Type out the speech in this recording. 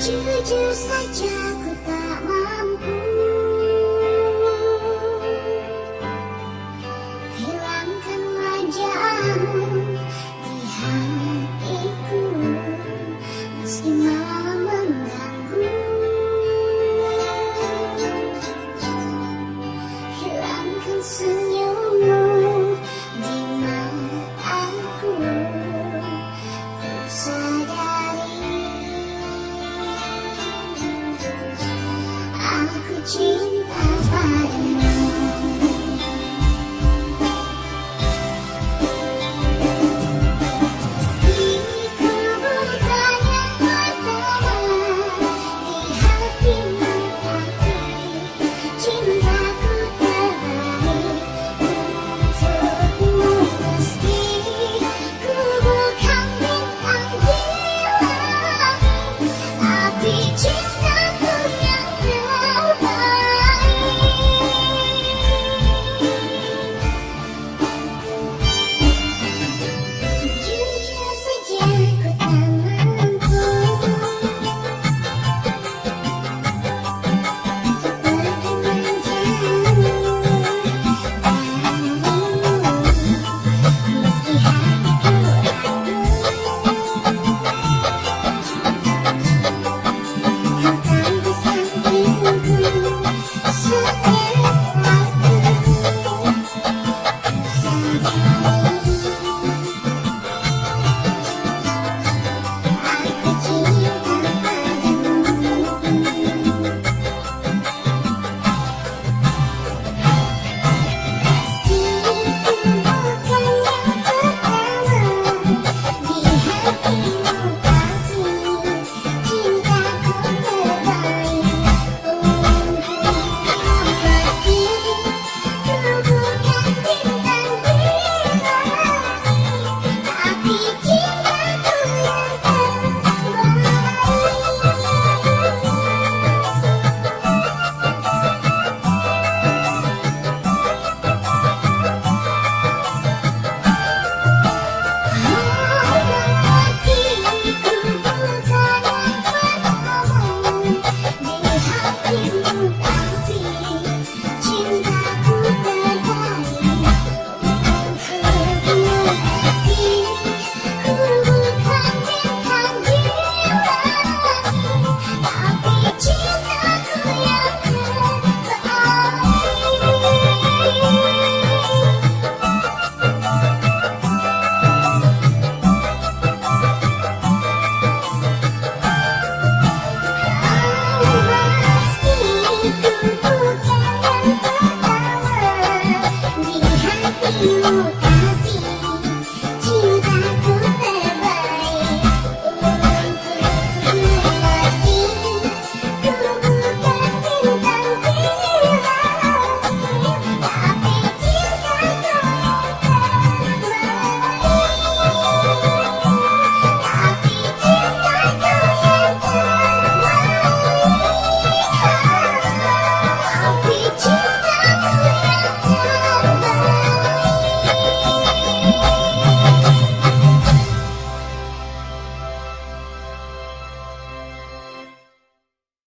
Jujur saja ku tak mampu Hilangkan wajahmu di hatiku Cinta. oh you.